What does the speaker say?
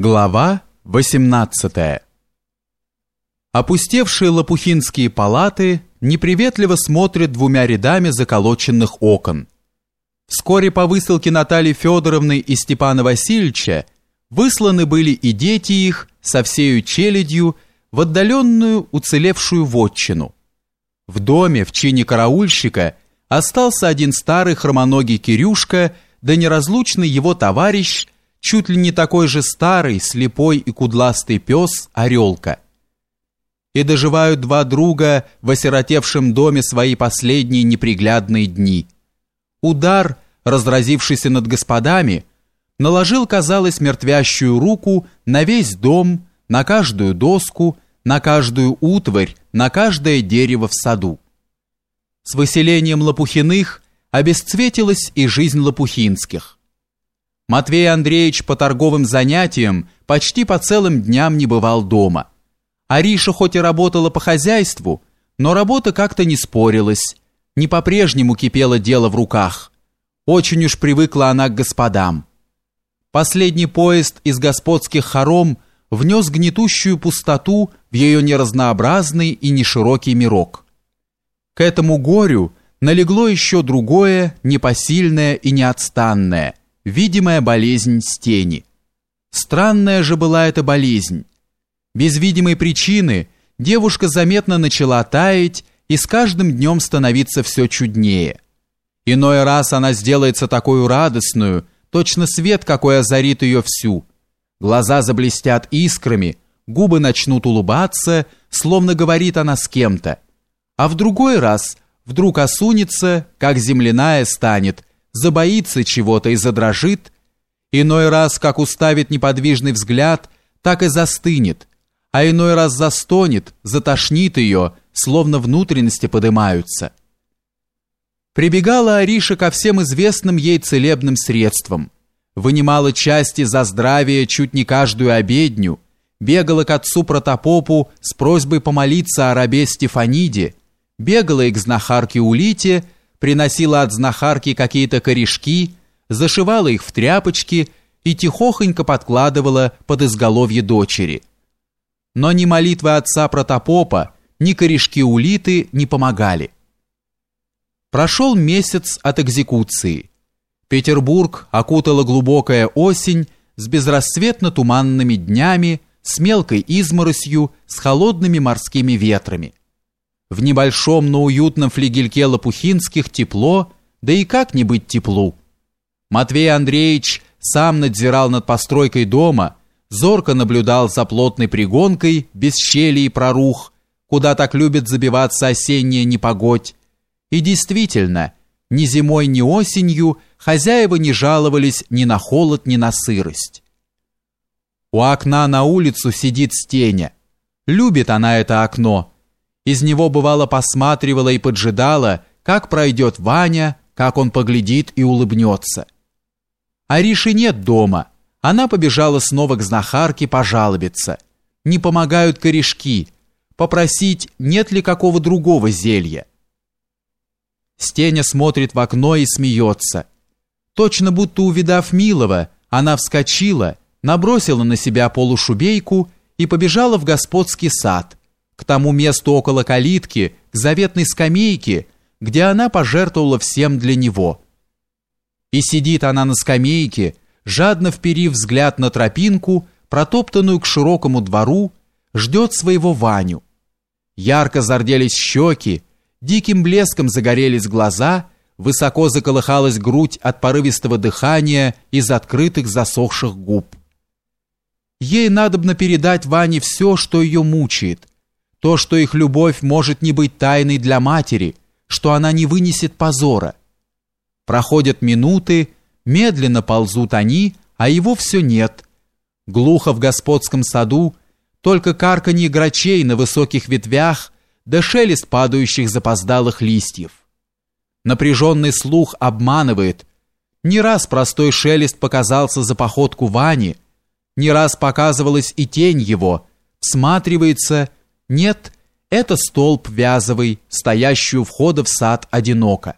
Глава 18 Опустевшие лопухинские палаты неприветливо смотрят двумя рядами заколоченных окон. Вскоре по высылке Натальи Федоровны и Степана Васильевича высланы были и дети их со всею челядью в отдаленную уцелевшую вотчину. В доме в чине караульщика остался один старый хромоногий Кирюшка да неразлучный его товарищ – чуть ли не такой же старый, слепой и кудластый пес Орелка. И доживают два друга в осиротевшем доме свои последние неприглядные дни. Удар, разразившийся над господами, наложил, казалось, мертвящую руку на весь дом, на каждую доску, на каждую утварь, на каждое дерево в саду. С выселением Лопухиных обесцветилась и жизнь Лопухинских. Матвей Андреевич по торговым занятиям почти по целым дням не бывал дома. Ариша хоть и работала по хозяйству, но работа как-то не спорилась, не по-прежнему кипело дело в руках. Очень уж привыкла она к господам. Последний поезд из господских хором внес гнетущую пустоту в ее неразнообразный и неширокий мирок. К этому горю налегло еще другое, непосильное и неотстанное – видимая болезнь стени. Странная же была эта болезнь. Без видимой причины девушка заметно начала таять и с каждым днем становиться все чуднее. Иной раз она сделается такой радостную, точно свет какой озарит ее всю. Глаза заблестят искрами, губы начнут улыбаться, словно говорит она с кем-то. А в другой раз вдруг осунется, как земляная станет, забоится чего-то и задрожит, иной раз, как уставит неподвижный взгляд, так и застынет, а иной раз застонет, затошнит ее, словно внутренности подымаются. Прибегала Ариша ко всем известным ей целебным средствам, вынимала части за здравие чуть не каждую обедню, бегала к отцу протопопу с просьбой помолиться о рабе Стефаниде, бегала и к знахарке Улите, приносила от знахарки какие-то корешки, зашивала их в тряпочки и тихохонько подкладывала под изголовье дочери. Но ни молитвы отца протопопа, ни корешки улиты не помогали. Прошел месяц от экзекуции. Петербург окутала глубокая осень с безрассветно-туманными днями, с мелкой изморосью, с холодными морскими ветрами. В небольшом, но уютном флигельке Лопухинских тепло, да и как не быть теплу. Матвей Андреевич сам надзирал над постройкой дома, зорко наблюдал за плотной пригонкой без щели и прорух, куда так любит забиваться осенняя непогодь. И действительно, ни зимой, ни осенью хозяева не жаловались ни на холод, ни на сырость. У окна на улицу сидит Стеня. Любит она это окно, из него бывало посматривала и поджидала, как пройдет Ваня, как он поглядит и улыбнется. Ариши нет дома. Она побежала снова к знахарке пожалобиться. Не помогают корешки. Попросить, нет ли какого другого зелья. Стеня смотрит в окно и смеется. Точно будто увидав милого, она вскочила, набросила на себя полушубейку и побежала в господский сад, к тому месту около калитки, к заветной скамейке, где она пожертвовала всем для него. И сидит она на скамейке, жадно вперив взгляд на тропинку, протоптанную к широкому двору, ждет своего Ваню. Ярко зарделись щеки, диким блеском загорелись глаза, высоко заколыхалась грудь от порывистого дыхания из открытых засохших губ. Ей надобно передать Ване все, что ее мучает, то, что их любовь может не быть тайной для матери, что она не вынесет позора. Проходят минуты, медленно ползут они, а его все нет. Глухо в господском саду, только карканье грачей на высоких ветвях, да шелест падающих запоздалых листьев. Напряженный слух обманывает. Не раз простой шелест показался за походку Вани, не раз показывалась и тень его, всматривается нет, это столб вязовый, стоящий у входа в сад одиноко.